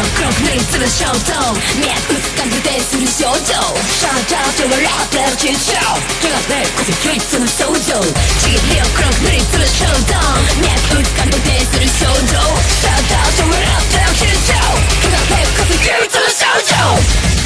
よ黒く目にする衝動脈打つ感じでする衝動 Shut up to a rap レルチンショー手がねこそ唯一の想像ちぎりを黒く目にする衝動脈打つ感じでする衝動 Shut up to a rap レルチンショー手がねこそ唯一の想像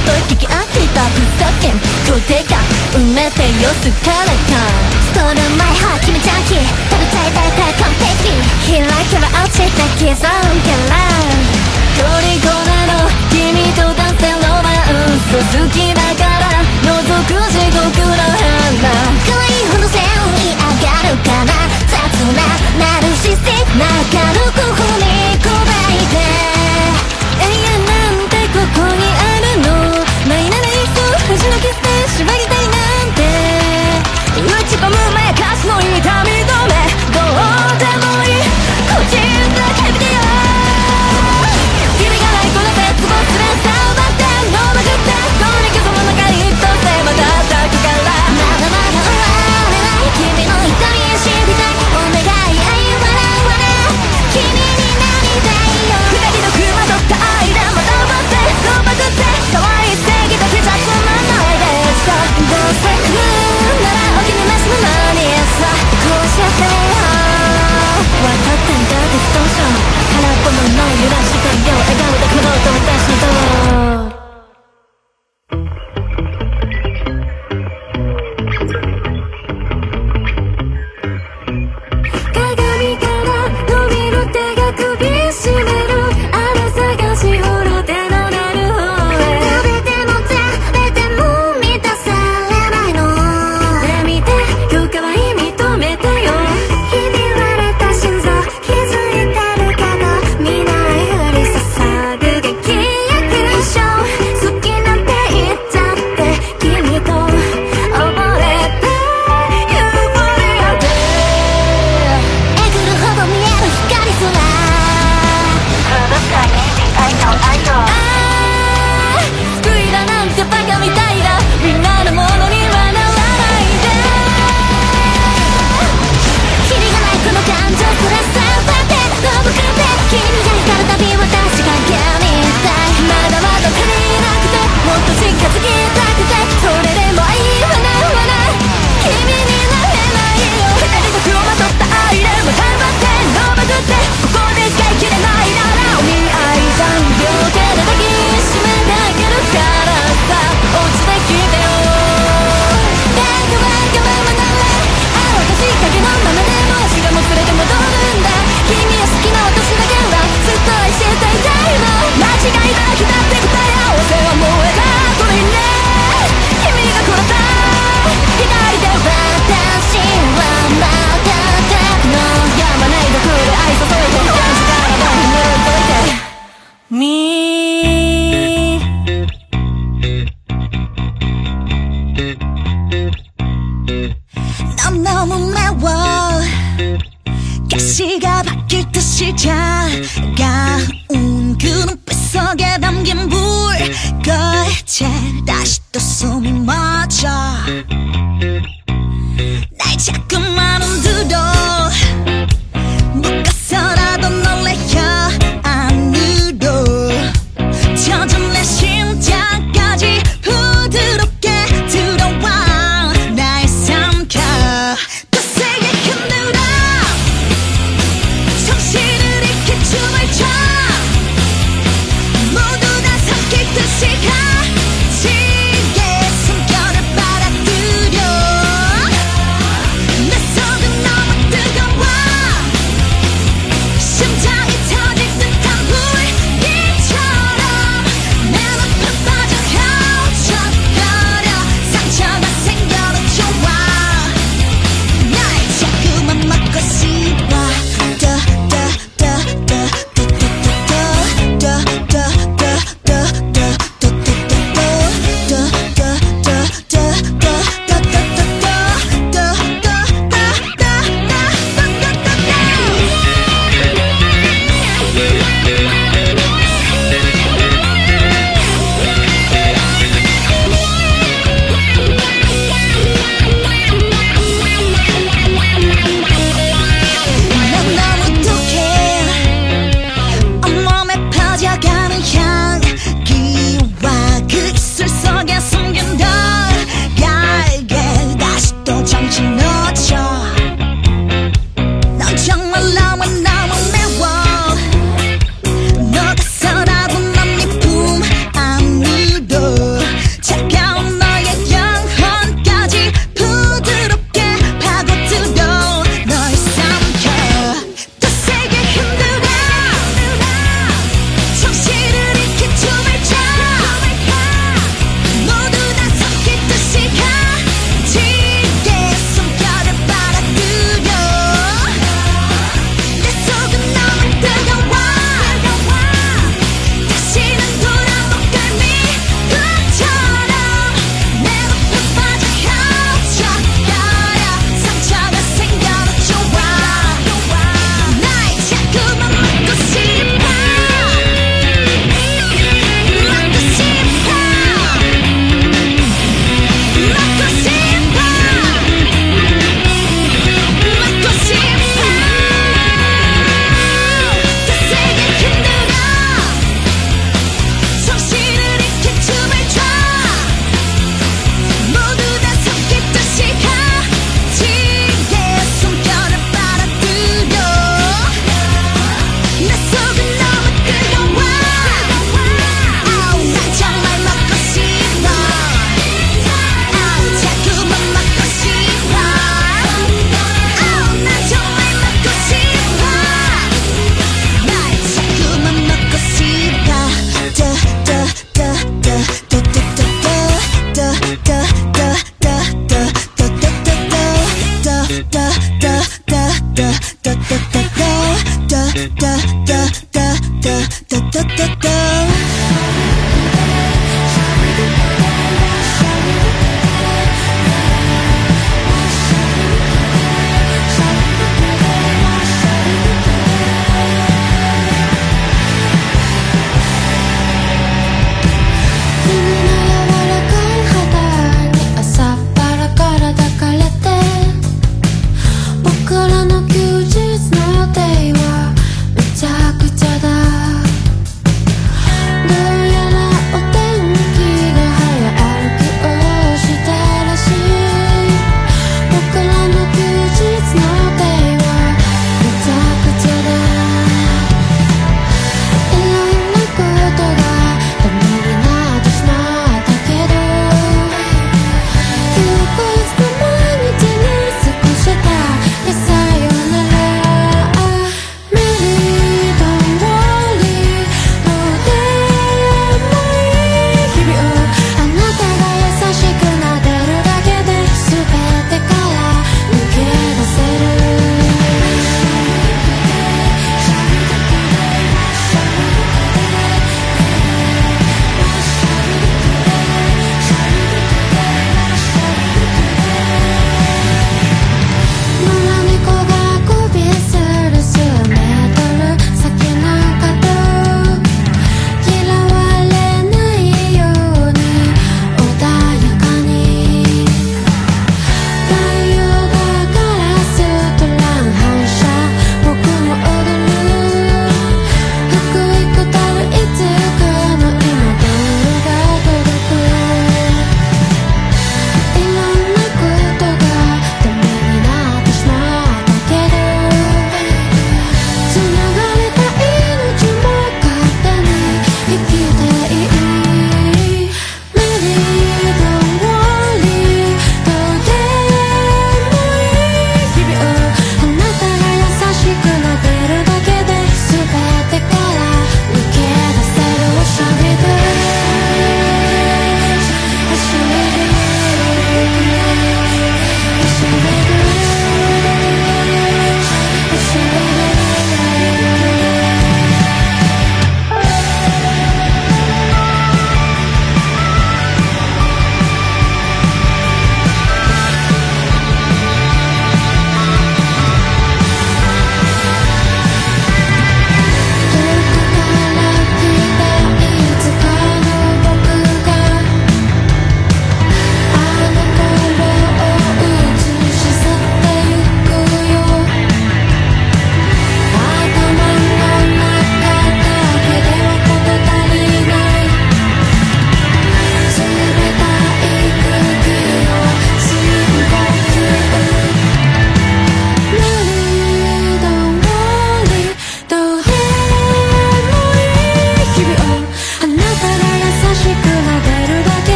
と引き合ってたふざけん土手が埋めてよすからかストールマイハー君ジャンキー食べたい大体完璧開けば落ちた刻んでらトリコなの君と男性ロマンス好きだから覗く地獄の花可愛いほど繊維上がるから雑なナルシスティな軽く腰のキスで縛りたいなんて。打ち込むまやかしのよう笑顔で構おうと私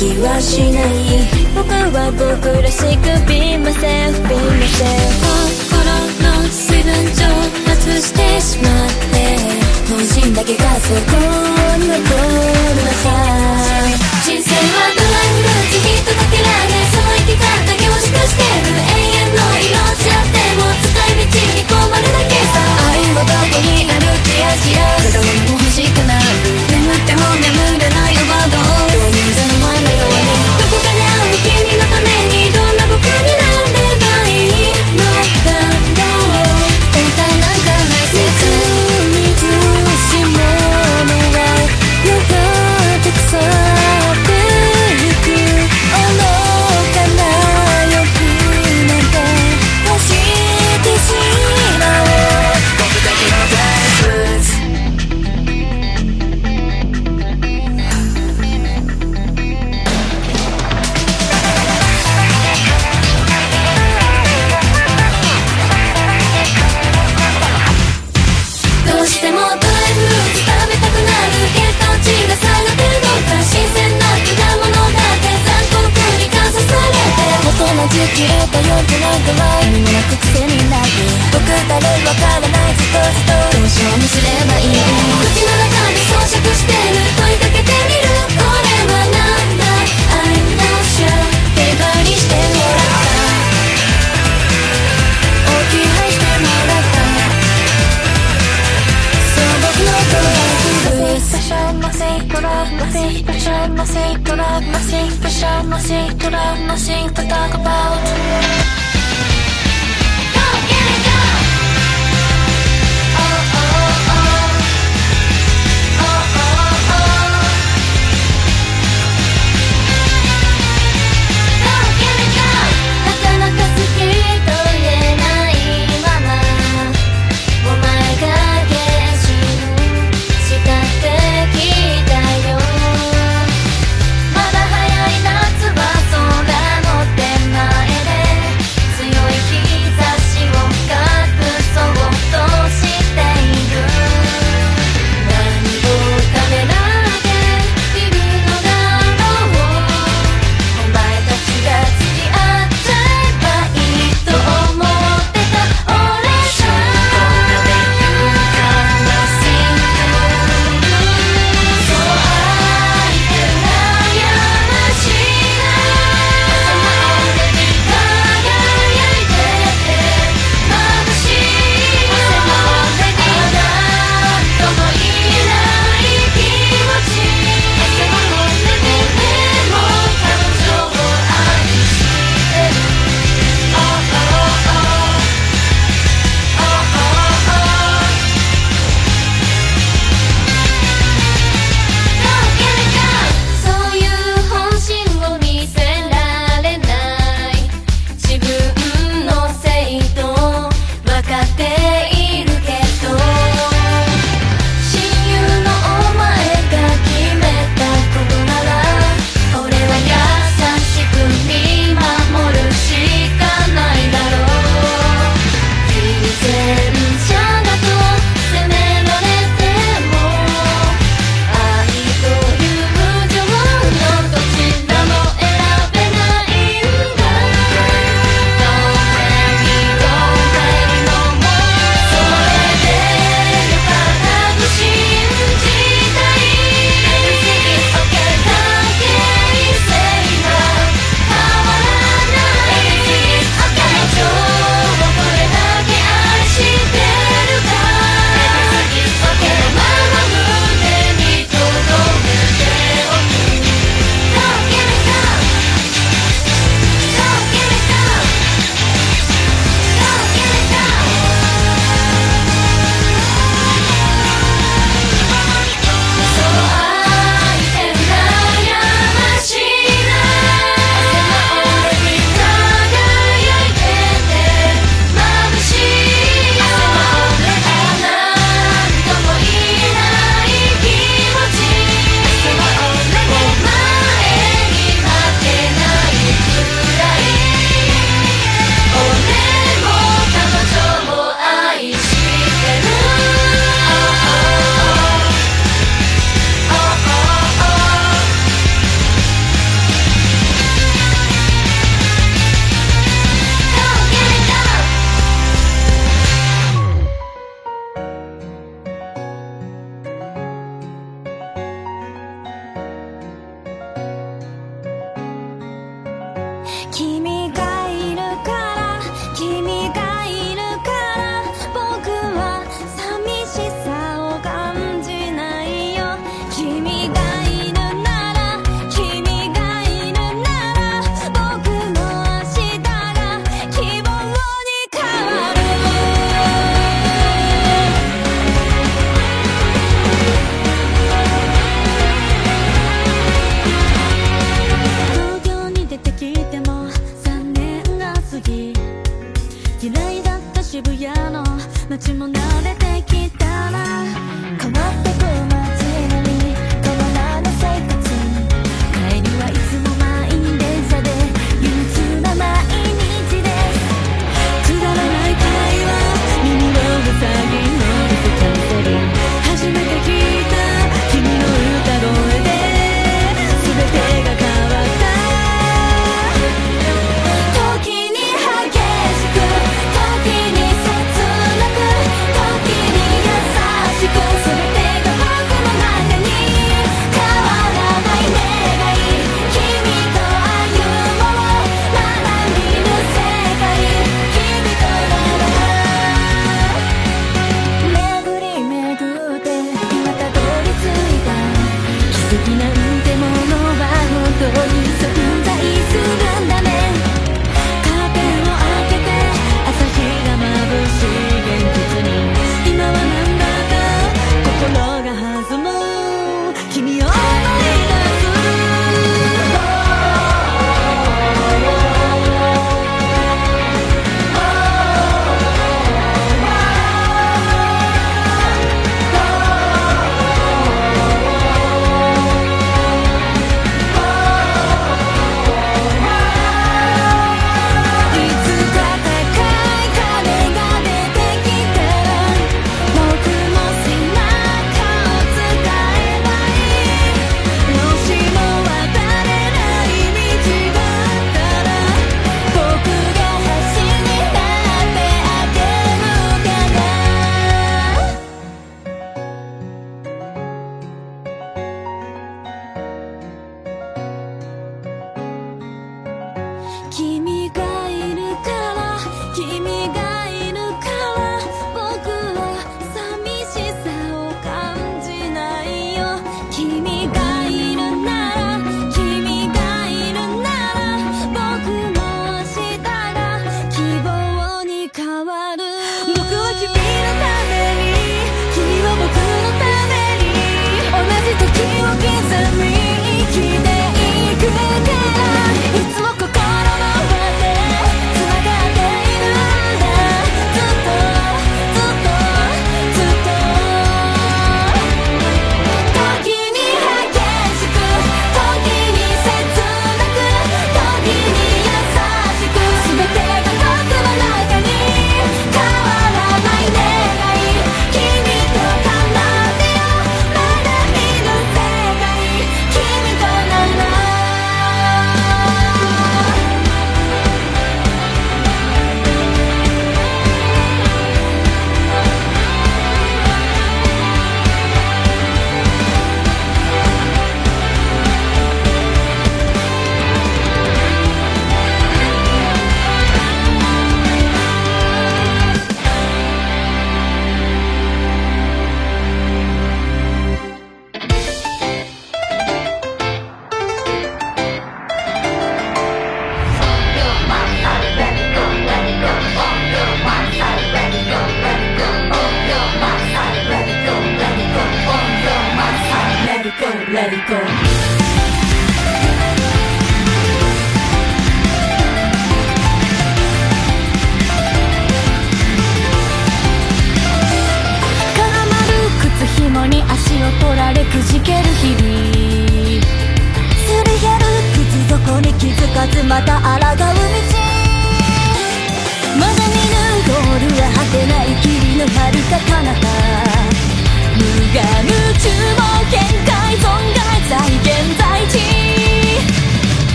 気はしない僕は僕らしく Be myself, be myself 心の水分蒸発してしまって本心だけがそこに残るのさ人生はドライブルーツひとかけらでその生き方凝縮してる永遠の色じっても使い道に困るだけさ。愛はどこにあるってやじら nothing to love, nothing to talk about.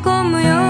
込むよ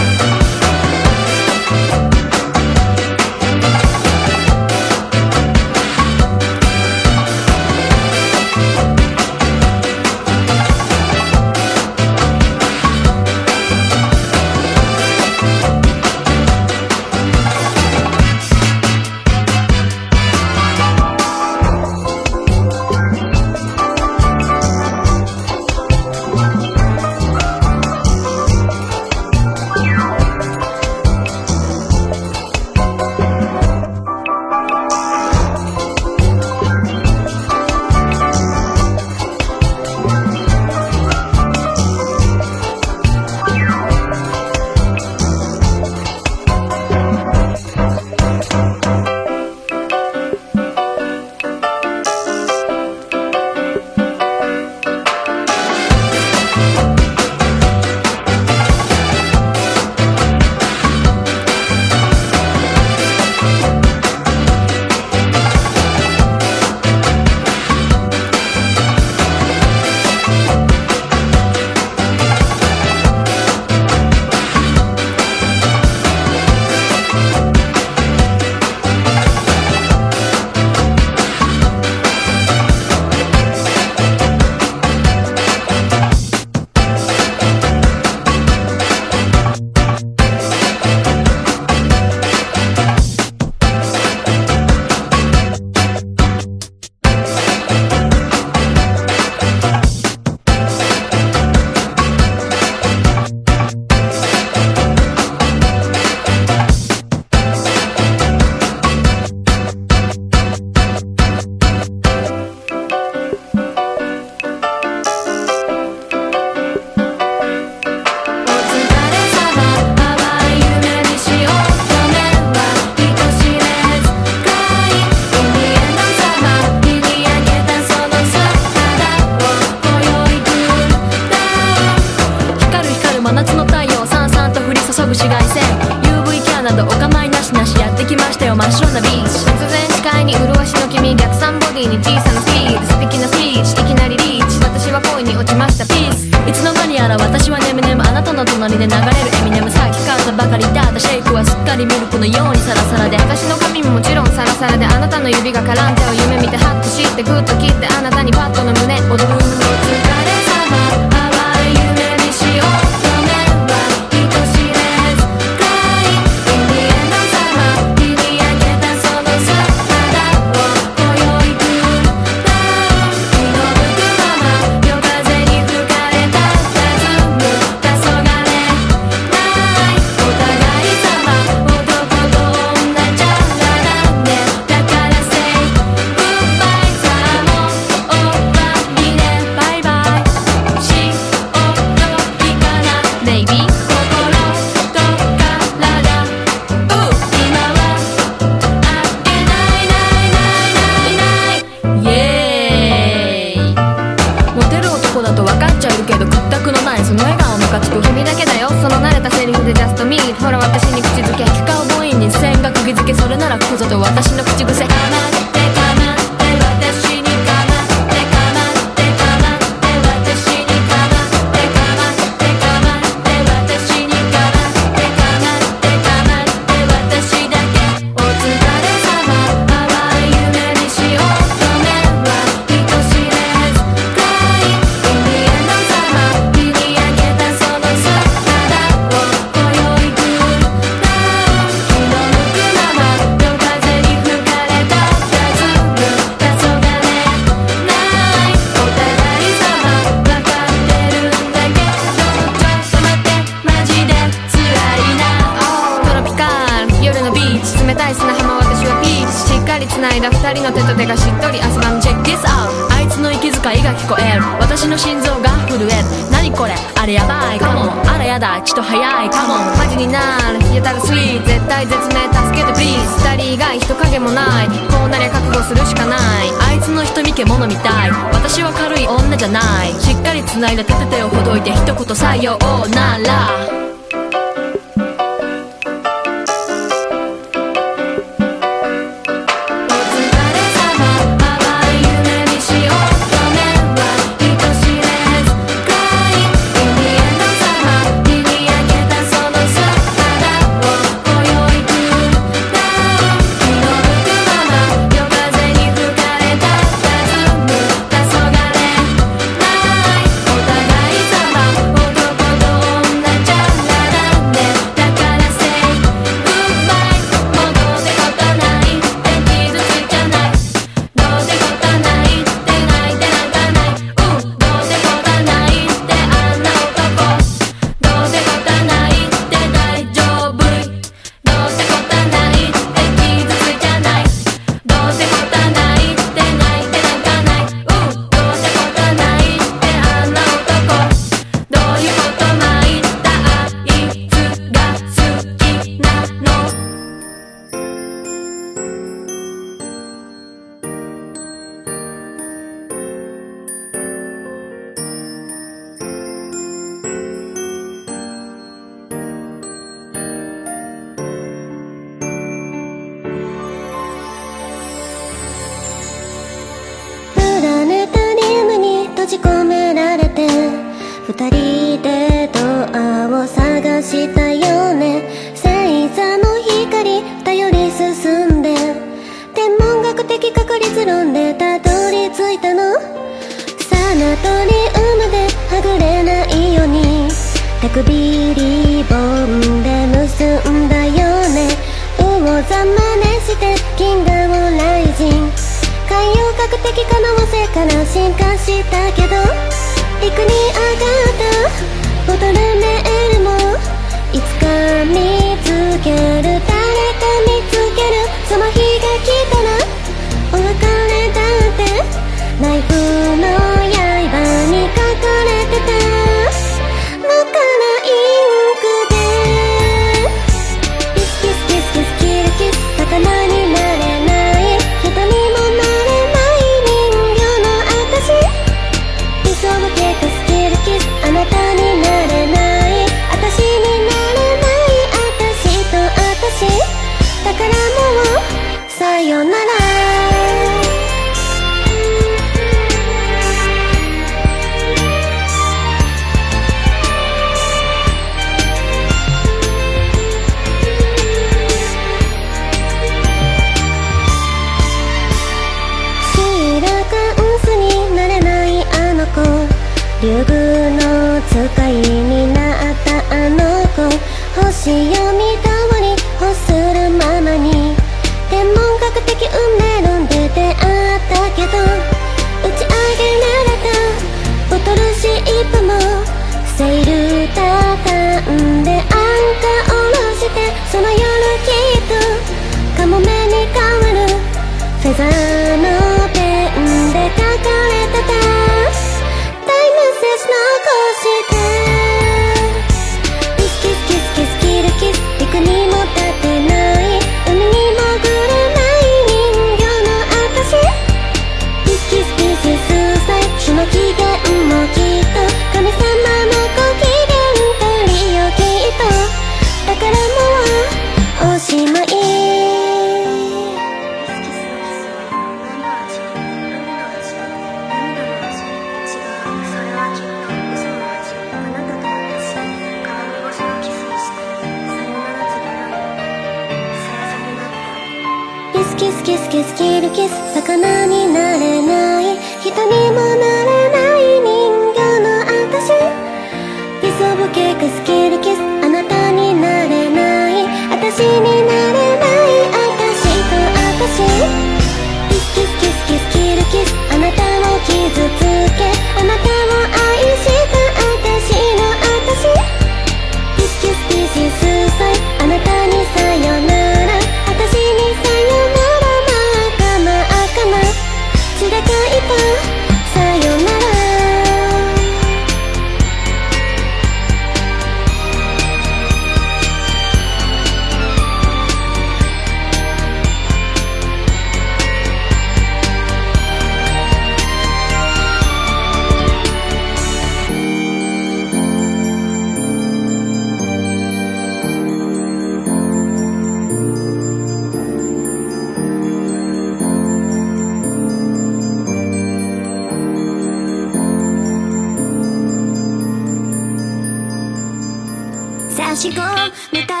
差し